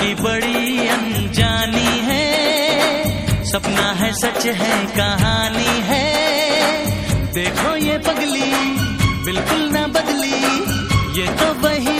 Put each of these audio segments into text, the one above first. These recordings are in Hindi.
की बड़ी अनजानी है। सपना है, सच है, कहानी है। देखो ये पगली, बिल्कुल ना बदली। ये तो वही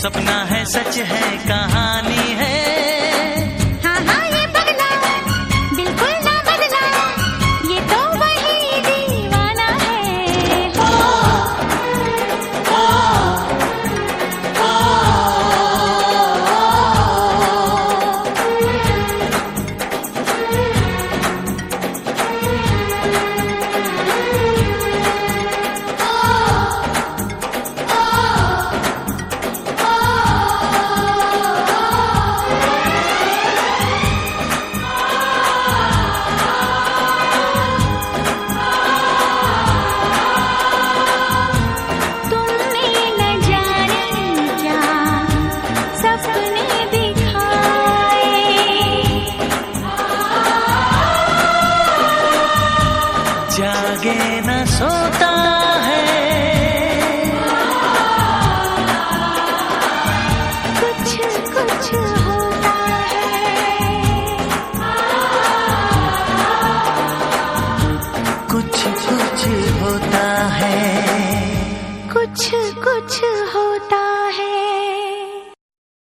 सपना है सच है कहानी कुछ